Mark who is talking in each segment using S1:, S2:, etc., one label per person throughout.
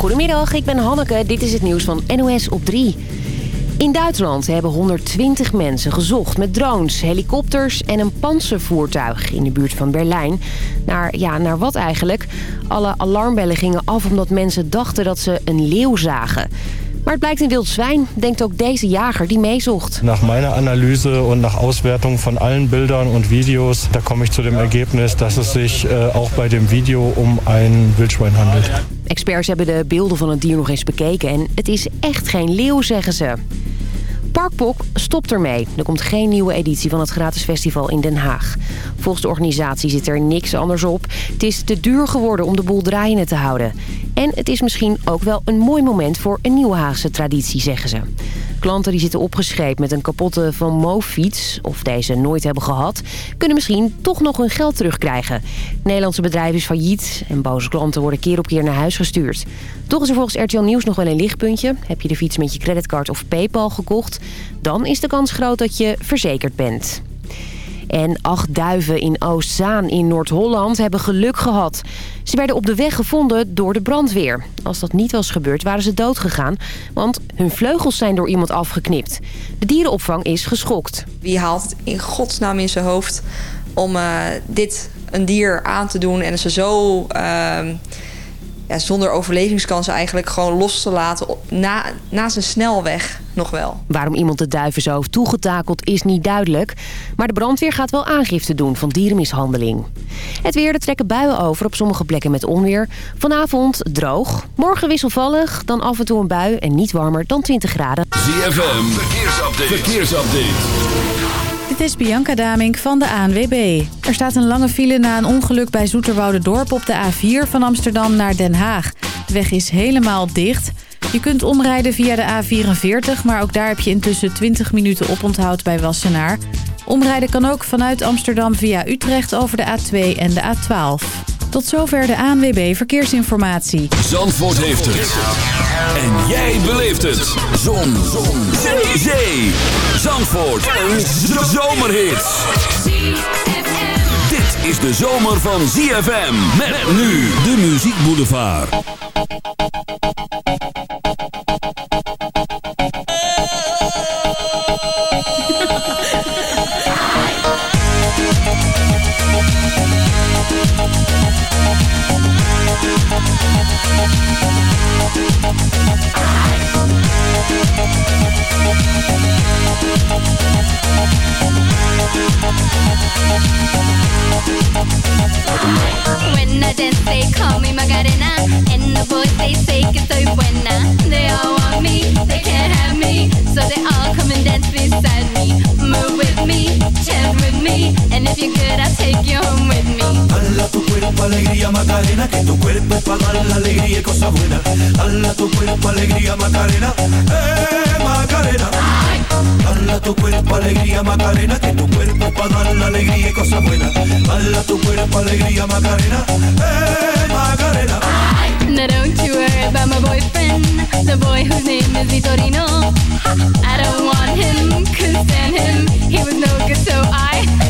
S1: Goedemiddag, ik ben Hanneke. Dit is het nieuws van NOS op 3. In Duitsland hebben 120 mensen gezocht met drones, helikopters en een panzervoertuig in de buurt van Berlijn. Naar, ja, naar wat eigenlijk? Alle alarmbellen gingen af omdat mensen dachten dat ze een leeuw zagen. Maar het blijkt een wild zwijn, denkt ook deze jager die meezocht.
S2: Nach meiner Analyse und nach Auswertung von allen Bildern und Videos, da komme ich zu dem Ergebnis, dass es sich äh, auch bei dem Video um ein Wildschwein handelt.
S1: Experts hebben de beelden van het dier nog eens bekeken en het is echt geen leeuw, zeggen ze. Parkpop stopt ermee. Er komt geen nieuwe editie van het gratis festival in Den Haag. Volgens de organisatie zit er niks anders op. Het is te duur geworden om de boel draaiende te houden. En het is misschien ook wel een mooi moment voor een nieuwe Haagse traditie, zeggen ze. Klanten die zitten opgeschreven met een kapotte Van Mo-fiets... of deze nooit hebben gehad... kunnen misschien toch nog hun geld terugkrijgen. Het Nederlandse bedrijf is failliet... en boze klanten worden keer op keer naar huis gestuurd. Toch is er volgens RTL Nieuws nog wel een lichtpuntje. Heb je de fiets met je creditcard of Paypal gekocht... dan is de kans groot dat je verzekerd bent. En acht duiven in Oostzaan in Noord-Holland hebben geluk gehad. Ze werden op de weg gevonden door de brandweer. Als dat niet was gebeurd, waren ze doodgegaan. Want hun vleugels zijn door iemand afgeknipt. De dierenopvang is geschokt.
S3: Wie haalt het in godsnaam in zijn hoofd om uh, dit een dier aan te doen... en ze zo... Uh, ja, zonder overlevingskansen eigenlijk gewoon los te laten na, na zijn snelweg nog wel.
S1: Waarom iemand de duiven zo heeft toegetakeld is niet duidelijk. Maar de brandweer gaat wel aangifte doen van dierenmishandeling. Het weer, er trekken buien over op sommige plekken met onweer. Vanavond droog, morgen wisselvallig, dan af en toe een bui en niet warmer dan 20 graden.
S4: ZFM, verkeersupdate. verkeersupdate.
S5: Dit is Bianca Damink van de ANWB. Er staat een lange file na een ongeluk bij Dorp op de A4 van Amsterdam naar Den Haag. De weg is helemaal dicht. Je kunt omrijden via de A44, maar ook daar heb je intussen 20 minuten oponthoud bij Wassenaar. Omrijden kan ook vanuit Amsterdam via Utrecht over de A2 en de A12. Tot zover de ANWB Verkeersinformatie.
S4: Zandvoort heeft het. En jij beleeft het. Zon. Zon. Zee. Zandvoort. Een zomerhit. Dit is de zomer van ZFM. Met nu de Muziek Boulevard.
S6: Me, and if you're good, I'll take you home with me.
S7: Hala tu cuerpo alegría Macarena, que tu cuerpo es para dar la alegría y cosas buenas. Hala tu cuerpo alegría Macarena, eh Macarena. Hala tu cuerpo alegría Macarena, que tu cuerpo es para dar la alegría y cosas buenas. Hala tu cuerpo alegría Macarena, eh Macarena.
S6: Now don't you worry about my boyfriend, the boy whose name is Vitorino. I don't want him, couldn't stand him, he was no good, so I.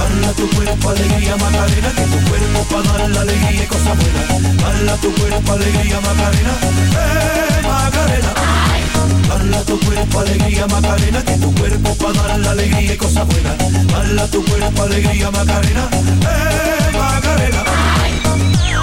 S7: Hala tu cuerpo alegría Macarena, que tu cuerpo para dar la alegría buenas. Hala tu cuerpo alegría Macarena, eh Macarena. Tu cuerpo alegría Macarena, que tu cuerpo para dar la alegría buenas. Hala tu cuerpo alegría Macarena, eh
S6: feeling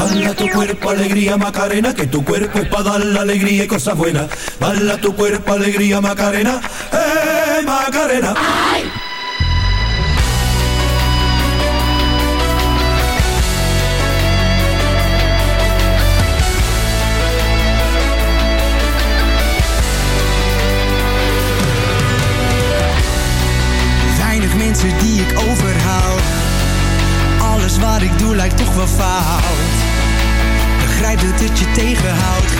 S7: Bala tu cuerpo, alegría, Macarena, que tu cuerpo es para dar la alegría y cosas buenas. Bala tu cuerpo, alegría, Macarena, eh, Macarena. ¡Ay!
S8: Weinig mensen die ik overhaal. Alles wat ik doe lijkt toch wel fout dat je tegenhoudt.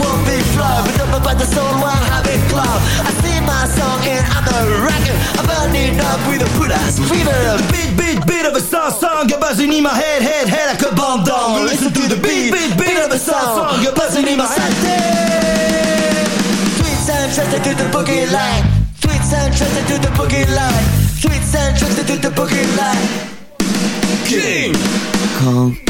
S9: the book like one big flow, but up by the soul, one habit club. I sing my song and I'm a rocker, I'm burning up with a put ass fever. Beat, beat, beat of a song, song, a buzzing in my head, head, head like a bomb doll. Listen to the beat, beat, beat of a song, song, a buzzing in my head. Sweet sound trusted to the boogie line. Sweet sound trusted to the boogie line. Sweet sound trusted to the boogie line. King Kong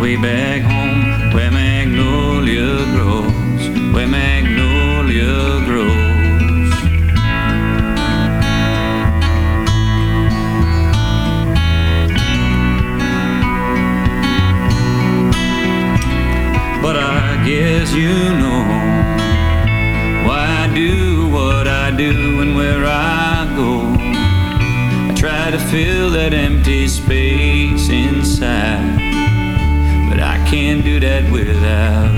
S8: Way
S10: back home where magnolia grows, where magnolia that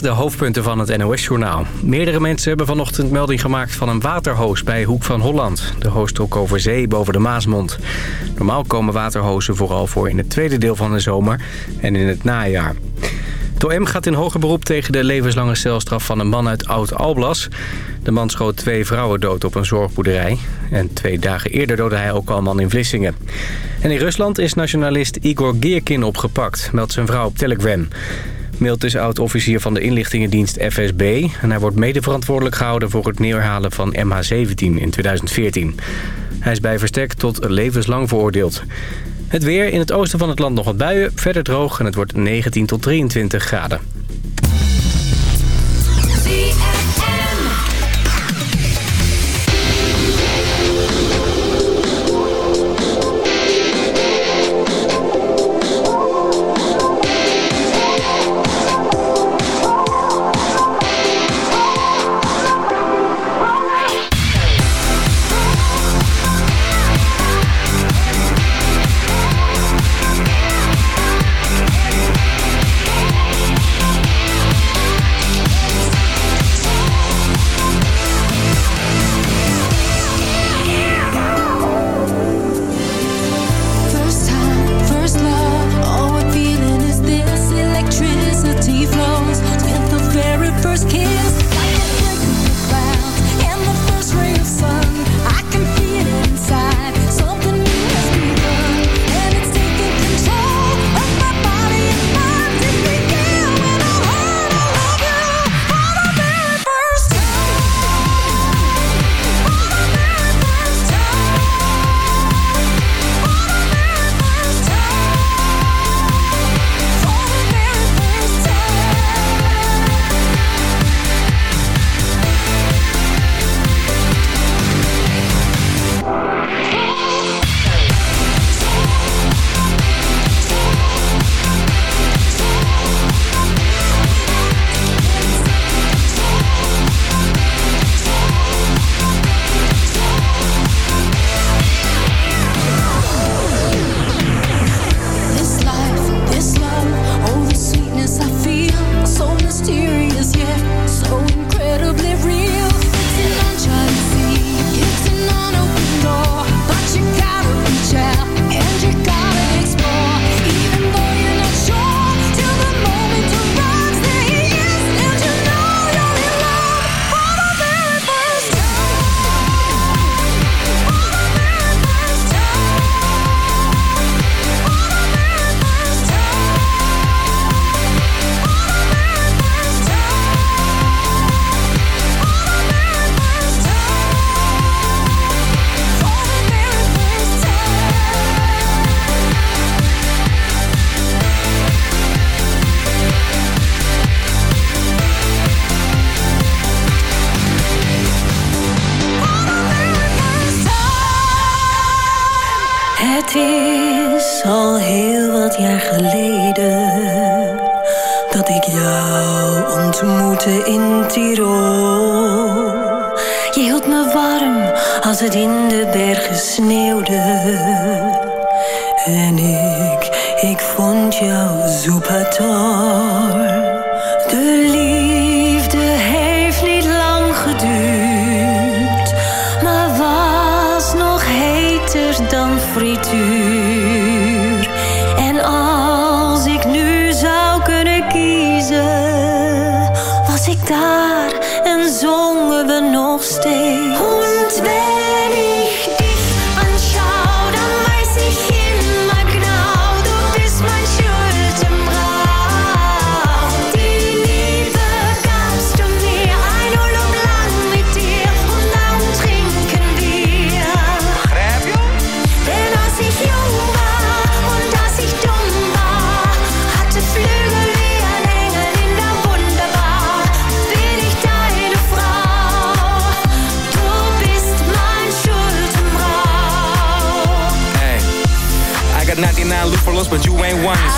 S4: de
S11: hoofdpunten van het NOS-journaal. Meerdere mensen hebben vanochtend melding gemaakt van een waterhoos bij Hoek van Holland. De hoos trok over zee boven de Maasmond. Normaal komen waterhozen vooral voor in het tweede deel van de zomer en in het najaar. Het gaat in hoger beroep tegen de levenslange celstraf van een man uit Oud-Alblas. De man schoot twee vrouwen dood op een zorgboerderij. En twee dagen eerder doodde hij ook al een man in Vlissingen. En in Rusland is nationalist Igor Geerkin opgepakt, meldt zijn vrouw op Telegram. Milt is oud-officier van de inlichtingendienst FSB... en hij wordt mede verantwoordelijk gehouden voor het neerhalen van MH17 in 2014. Hij is bij verstek tot levenslang veroordeeld. Het weer in het oosten van het land nog wat buien, verder droog... en het wordt 19 tot 23 graden.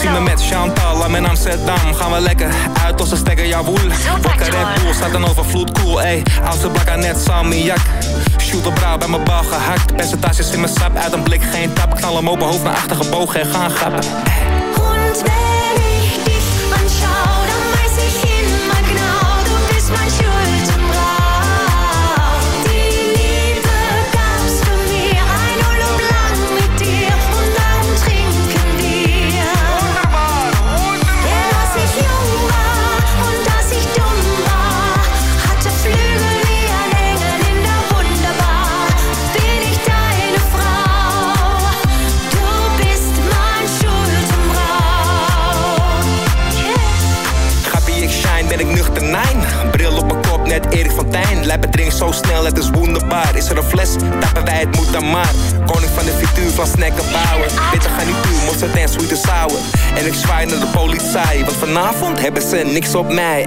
S11: Zie me met Chantal, I'm in Amsterdam. Gaan we lekker uit als een stekker, jawoel. Wakker Red Bull, staat een overvloed, cool, ey. Als een blakker net salmiak. Shoot op brouw bij mijn bal gehakt. Percentages in mijn sap, uit een blik geen tap. Knal hem open, hoofd naar achter gebogen en gaan grappen. Van Tijn. Lijp het drink zo snel, het is wonderbaar. Is er een fles, tappen wij het moet dan maar. Koning van de frituur van snacken bouwen. Witte garnituur, mosterd en sweet and sour. En ik zwaai naar de politie, want vanavond hebben ze niks op mij.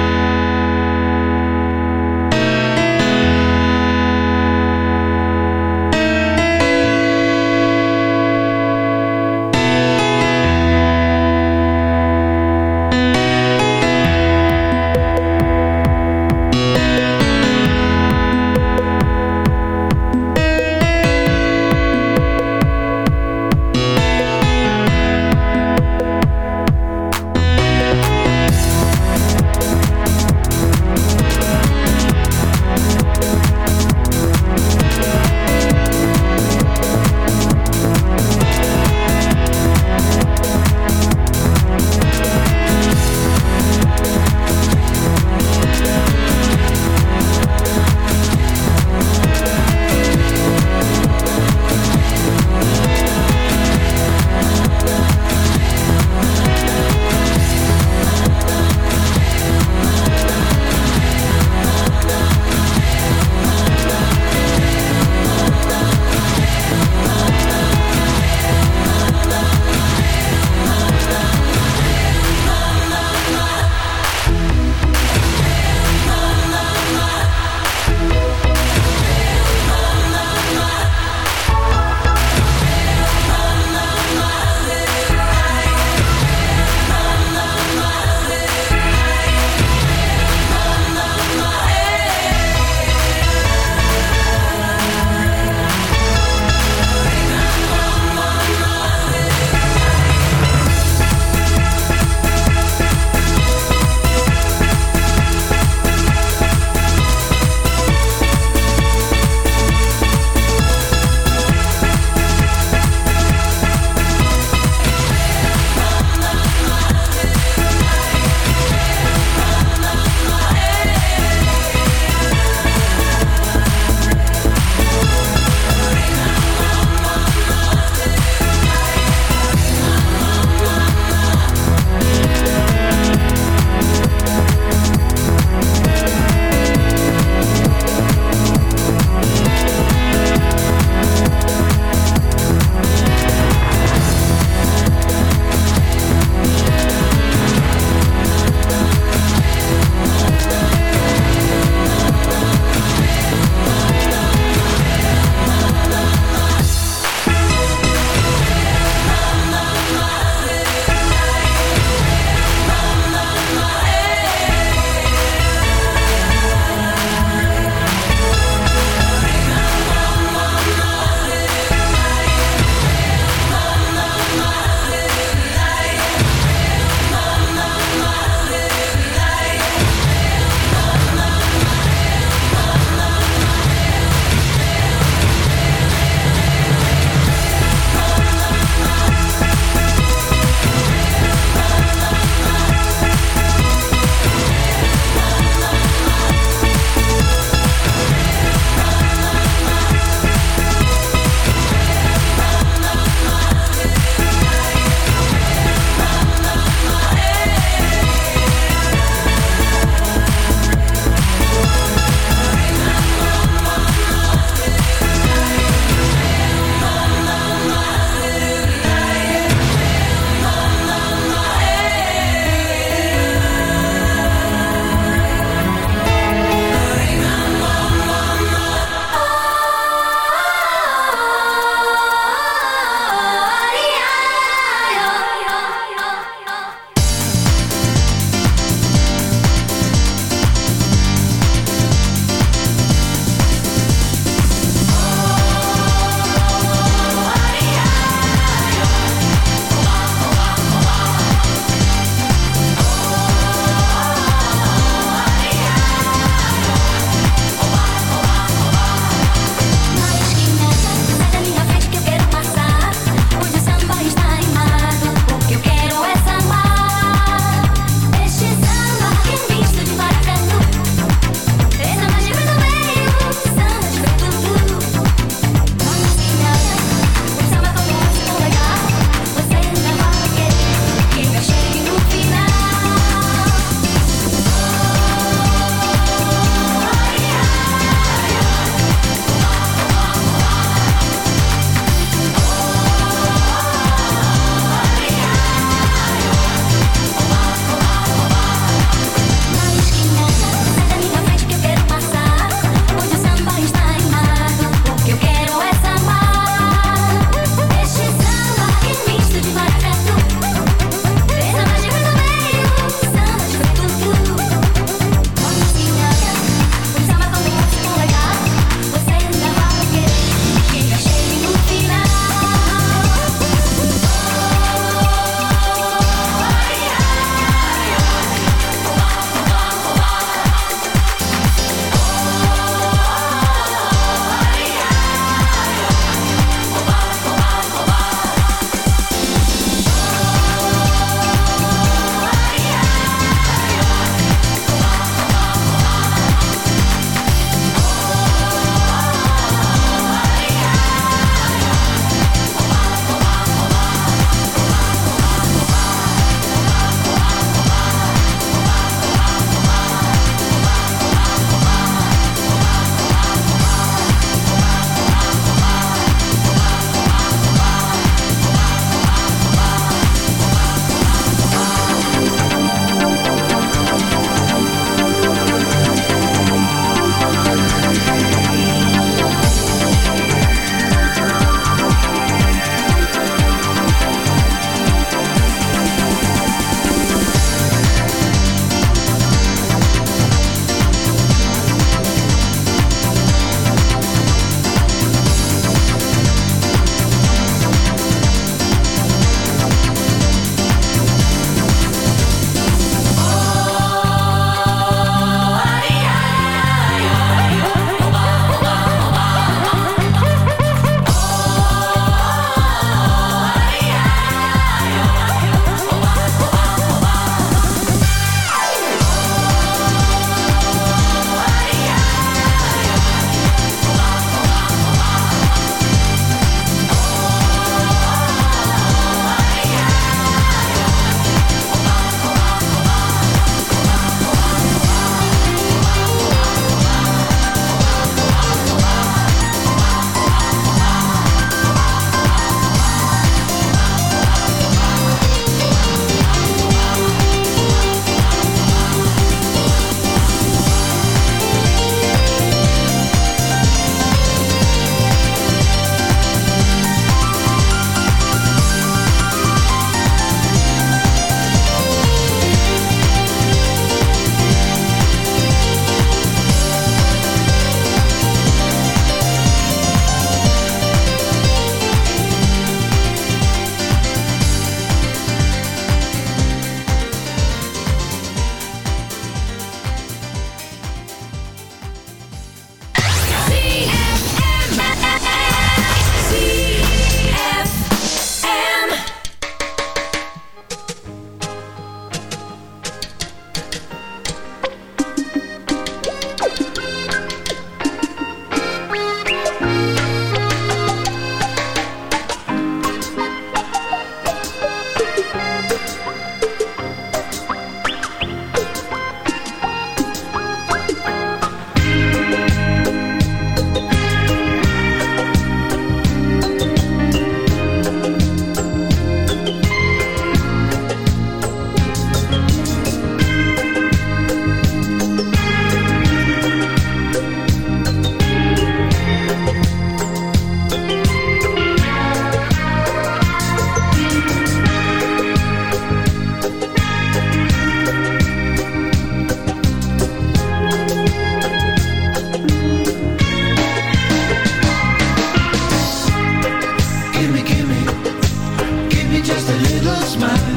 S12: my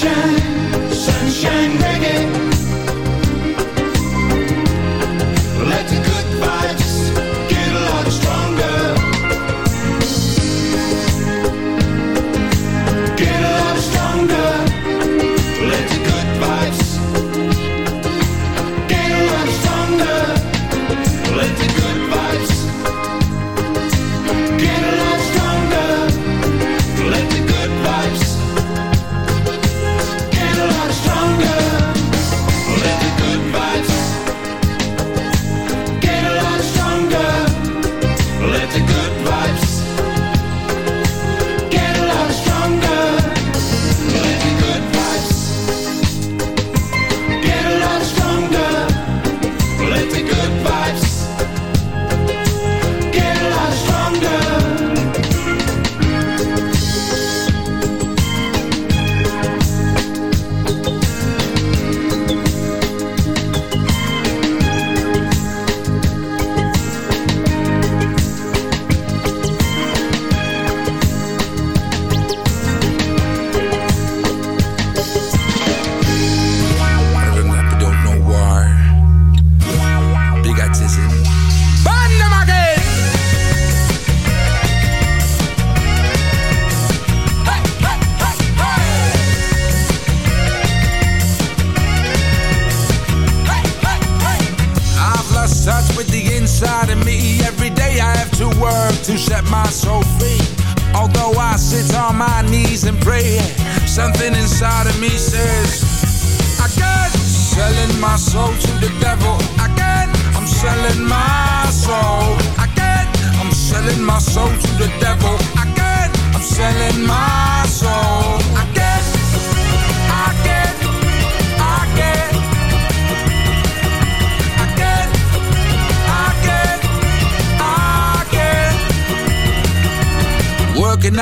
S12: sunshine.